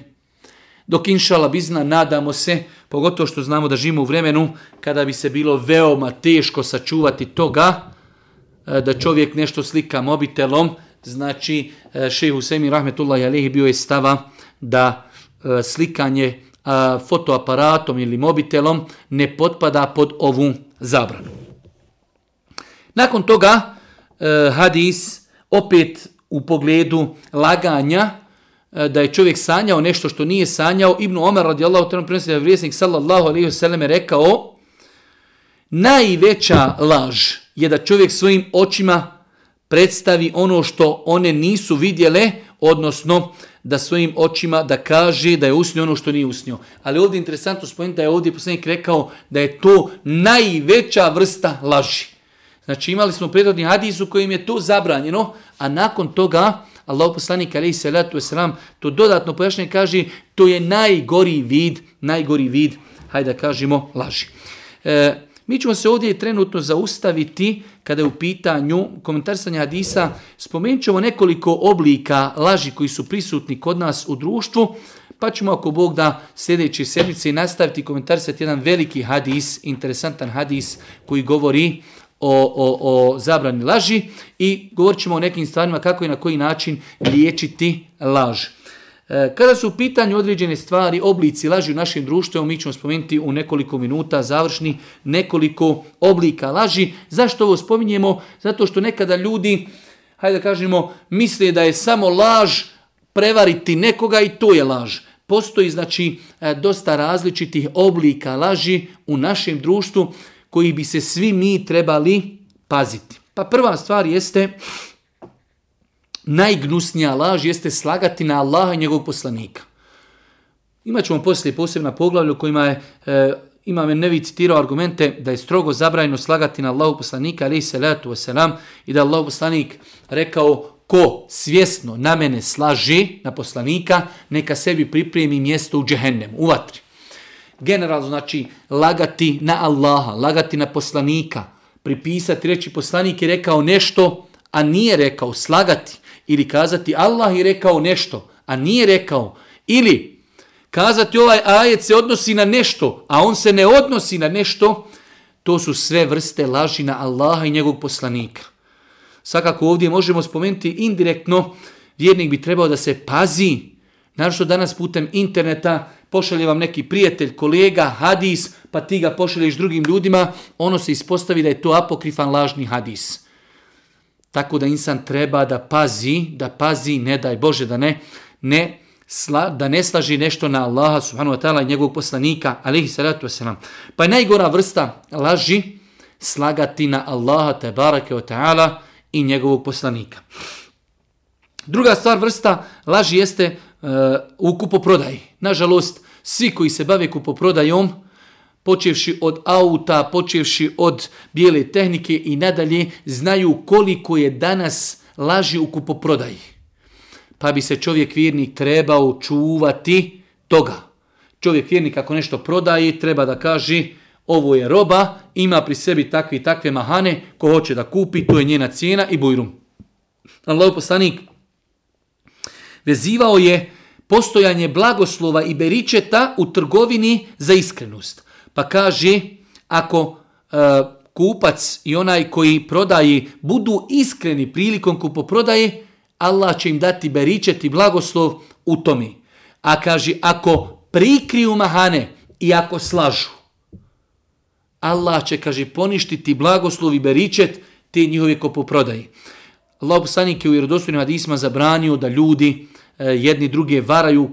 Dok inšala bizna nadamo se, pogotovo što znamo da živimo u vremenu kada bi se bilo veoma teško sačuvati toga e, da čovjek nešto slika mobitelom, znači e, šehu Rahmetullah Rahmetullahi Alehi bio je stava da e, slikanje e, fotoaparatom ili mobitelom ne potpada pod ovu zabranu. Nakon toga hadis opet u pogledu laganja E, da je čovjek sanjao nešto što nije sanjao, Ibn Omer radijallahu ta'ala prenosi da je vrijesnik sallallahu alaihi wasallam rekao najveća laž je da čovjek svojim očima predstavi ono što one nisu vidjele, odnosno da svojim očima da kaže da je usnio ono što nije usnio. Ali ovdje je interesantno spomenuti da je ovdje poslanik rekao da je to najveća vrsta laži. Znači imali smo prethodni hadis u kojim je to zabranjeno, a nakon toga Allah poslanik alaihi salatu wasalam to dodatno pojašnje kaže to je najgori vid, najgori vid, hajde da kažemo, laži. E, mi ćemo se ovdje trenutno zaustaviti kada je u pitanju komentarsanja hadisa. Spomenut ćemo nekoliko oblika laži koji su prisutni kod nas u društvu, pa ćemo ako Bog da sljedeće sedmice nastaviti komentarisati jedan veliki hadis, interesantan hadis koji govori o, o, o zabrani laži i govorit ćemo o nekim stvarima kako i na koji način liječiti laž. E, kada su u pitanju određene stvari, oblici laži u našem društvu, mi ćemo spomenuti u nekoliko minuta završni nekoliko oblika laži. Zašto ovo spominjemo? Zato što nekada ljudi, hajde da kažemo, misle da je samo laž prevariti nekoga i to je laž. Postoji znači e, dosta različitih oblika laži u našem društvu koji bi se svi mi trebali paziti. Pa prva stvar jeste, najgnusnija laž jeste slagati na Allaha i njegovog poslanika. Imaćemo poslije posebna poglavlja u kojima je e, Imam Nevi citirao argumente da je strogo zabranjeno slagati na Allahu poslanika ali se letu wasalam i da Allahu poslanik rekao ko svjesno na mene slaži na poslanika neka sebi pripremi mjesto u džehennemu, u vatri generalno znači lagati na Allaha, lagati na poslanika, pripisati, reći poslanik je rekao nešto, a nije rekao, slagati ili kazati Allah je rekao nešto, a nije rekao, ili kazati ovaj ajet se odnosi na nešto, a on se ne odnosi na nešto, to su sve vrste laži na Allaha i njegovog poslanika. Svakako ovdje možemo spomenuti indirektno, vjernik bi trebao da se pazi, naravno danas putem interneta, pošalje vam neki prijatelj, kolega, hadis, pa ti ga pošalješ drugim ljudima, ono se ispostavi da je to apokrifan lažni hadis. Tako da insan treba da pazi, da pazi, ne daj Bože da ne, ne sla, da ne slaži nešto na Allaha subhanahu wa ta'ala i njegovog poslanika, alihi salatu wasalam. Pa je najgora vrsta laži slagati na Allaha te barake wa ta'ala i njegovog poslanika. Druga stvar vrsta laži jeste Eh, u kupoprodaji. Nažalost, svi koji se bave kupoprodajom, počevši od auta, počevši od bijele tehnike i nadalje, znaju koliko je danas laži u kupoprodaji. Pa bi se čovjek vjernik trebao čuvati toga. Čovjek vjernik ako nešto prodaje, treba da kaže ovo je roba, ima pri sebi takve i takve mahane, ko hoće da kupi, to je njena cijena i bujrum. Allah poslanik vezivao je postojanje blagoslova i beričeta u trgovini za iskrenost. Pa kaže, ako e, kupac i onaj koji prodaje budu iskreni prilikom kupoprodaje, Allah će im dati beričet i blagoslov u tome. A kaže, ako prikriju mahane i ako slažu, Allah će, kaže, poništiti blagoslov i beričet te njihove kupoprodaje. Allah poslanik je u vjerodostojnim hadisma zabranio da ljudi e, jedni druge varaju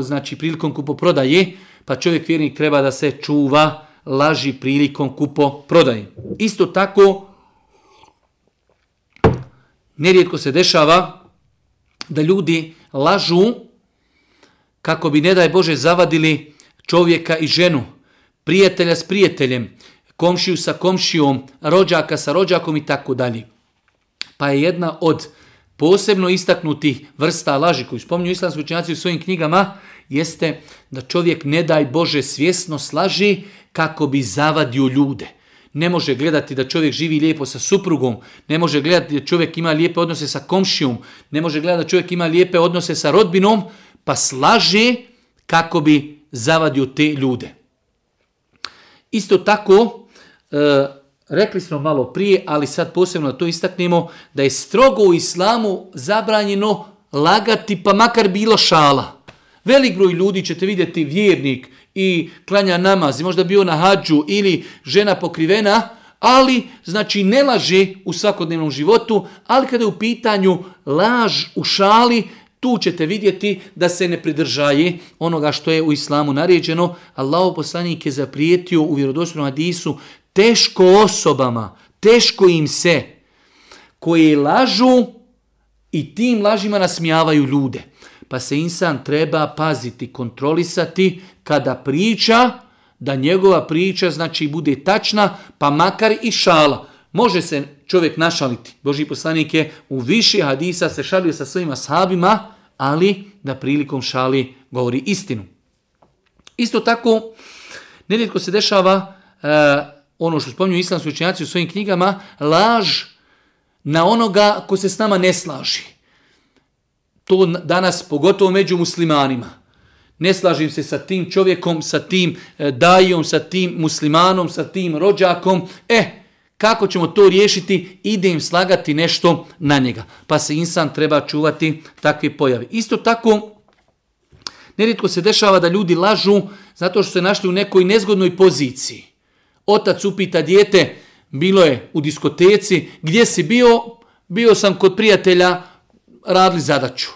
znači prilikom kupoprodaje, pa čovjek vjernik treba da se čuva laži prilikom kupoprodaje. Isto tako, nerijetko se dešava da ljudi lažu kako bi, ne daj Bože, zavadili čovjeka i ženu, prijatelja s prijateljem, komšiju sa komšijom, rođaka sa rođakom i tako dalje. Pa je jedna od posebno istaknutih vrsta laži koju spominju islamski učenjaci u svojim knjigama jeste da čovjek ne daj Bože svjesno slaži kako bi zavadio ljude. Ne može gledati da čovjek živi lijepo sa suprugom, ne može gledati da čovjek ima lijepe odnose sa komšijom, ne može gledati da čovjek ima lijepe odnose sa rodbinom, pa slaže kako bi zavadio te ljude. Isto tako, e, Rekli smo malo prije, ali sad posebno to istaknemo, da je strogo u islamu zabranjeno lagati, pa makar bilo šala. Velik broj ljudi ćete vidjeti vjernik i klanja namaz, možda bio na hađu ili žena pokrivena, ali znači ne laže u svakodnevnom životu, ali kada je u pitanju laž u šali, tu ćete vidjeti da se ne pridržaje onoga što je u islamu naređeno. Allah poslanik je zaprijetio u vjerodostojnom hadisu teško osobama, teško im se, koji lažu i tim lažima nasmijavaju ljude. Pa se insan treba paziti, kontrolisati kada priča, da njegova priča znači bude tačna, pa makar i šala. Može se čovjek našaliti. Boži poslanik je u više hadisa se šalio sa svojima sahabima, ali da prilikom šali govori istinu. Isto tako, nerijetko se dešava e, ono što spominju islamski učenjaci u svojim knjigama, laž na onoga ko se s nama ne slaži. To danas pogotovo među muslimanima. Ne slažim se sa tim čovjekom, sa tim e, dajom, sa tim muslimanom, sa tim rođakom. E, kako ćemo to riješiti? Ide im slagati nešto na njega. Pa se insan treba čuvati takve pojave. Isto tako, nerijetko se dešava da ljudi lažu zato što se našli u nekoj nezgodnoj poziciji. Otac upita dijete, bilo je u diskoteci, gdje si bio? Bio sam kod prijatelja, radili zadaću.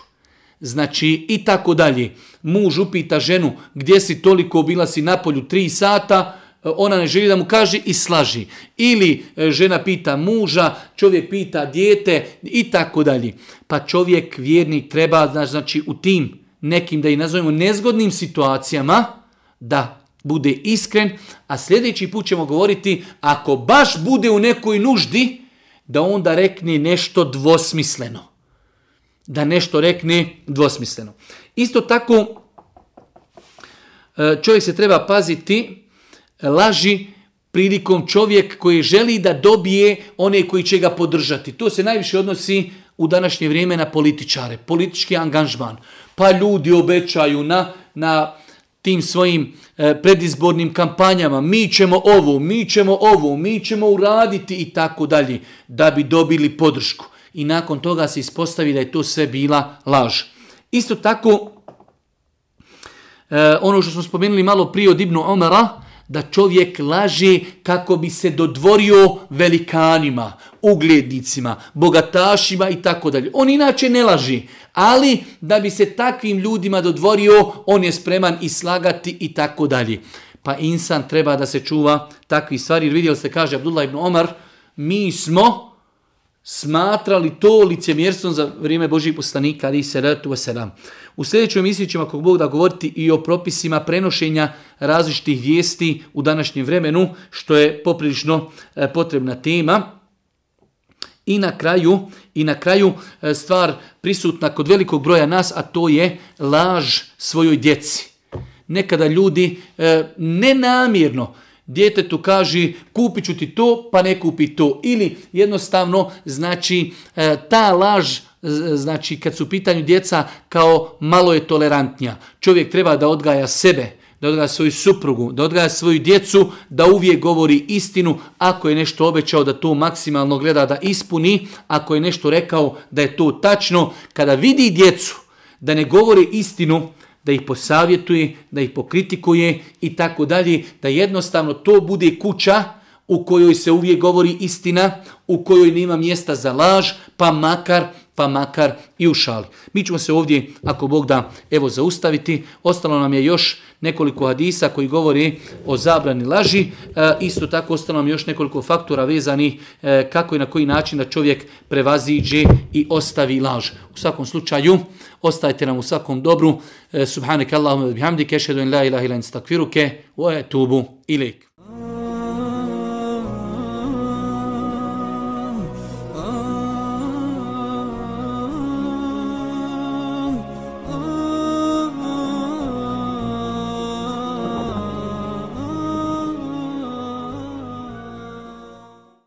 Znači i tako dalje. Muž upita ženu, gdje si toliko, bila si na polju tri sata, ona ne želi da mu kaže i slaži. Ili e, žena pita muža, čovjek pita dijete i tako dalje. Pa čovjek vjernik treba, znači u tim nekim, da i nazovemo nezgodnim situacijama, da bude iskren, a sljedeći put ćemo govoriti ako baš bude u nekoj nuždi, da onda rekne nešto dvosmisleno. Da nešto rekne dvosmisleno. Isto tako, e, čovjek se treba paziti e, laži prilikom čovjek koji želi da dobije one koji će ga podržati. To se najviše odnosi u današnje vrijeme na političare, politički angažman. Pa ljudi obećaju na, na tim svojim e, predizbornim kampanjama, mi ćemo ovo, mi ćemo ovo, mi ćemo uraditi i tako dalje, da bi dobili podršku. I nakon toga se ispostavi da je to sve bila laž. Isto tako, e, ono što smo spomenuli malo prije od Ibnu Omara, da čovjek laže kako bi se dodvorio velikanima, uglednicima, bogatašima i tako dalje. On inače ne laži, ali da bi se takvim ljudima dodvorio, on je spreman i slagati i tako dalje. Pa insan treba da se čuva takvi stvari. Jer vidjeli ste, kaže Abdullah ibn Omar, mi smo smatrali to licemjerstvom za vrijeme Božih poslanika, ali se ratu selam. U sljedećoj emisiji ćemo, ako Bog da, govoriti i o propisima prenošenja različitih vijesti u današnjem vremenu, što je poprilično e, potrebna tema. I na kraju, i na kraju e, stvar prisutna kod velikog broja nas, a to je laž svojoj djeci. Nekada ljudi e, nenamjerno djetetu kaže kupit ću ti to, pa ne kupi to. Ili jednostavno, znači, e, ta laž, e, znači, kad su u pitanju djeca, kao malo je tolerantnija. Čovjek treba da odgaja sebe, da odgaja svoju suprugu, da odgaja svoju djecu, da uvijek govori istinu, ako je nešto obećao da to maksimalno gleda da ispuni, ako je nešto rekao da je to tačno, kada vidi djecu da ne govori istinu, da ih posavjetuje, da ih pokritikuje i tako dalje, da jednostavno to bude kuća u kojoj se uvijek govori istina, u kojoj nema mjesta za laž, pa makar pa makar i u šali. Mi ćemo se ovdje, ako Bog da, evo zaustaviti. Ostalo nam je još nekoliko hadisa koji govori o zabrani laži. E, isto tako ostalo nam još nekoliko faktora vezani e, kako i na koji način da čovjek prevaziđe i ostavi laž. U svakom slučaju, ostajte nam u svakom dobru. E, Subhanak Allahumma bihamdike, šedu in la ilaha ila instakfiruke, wa etubu ilik.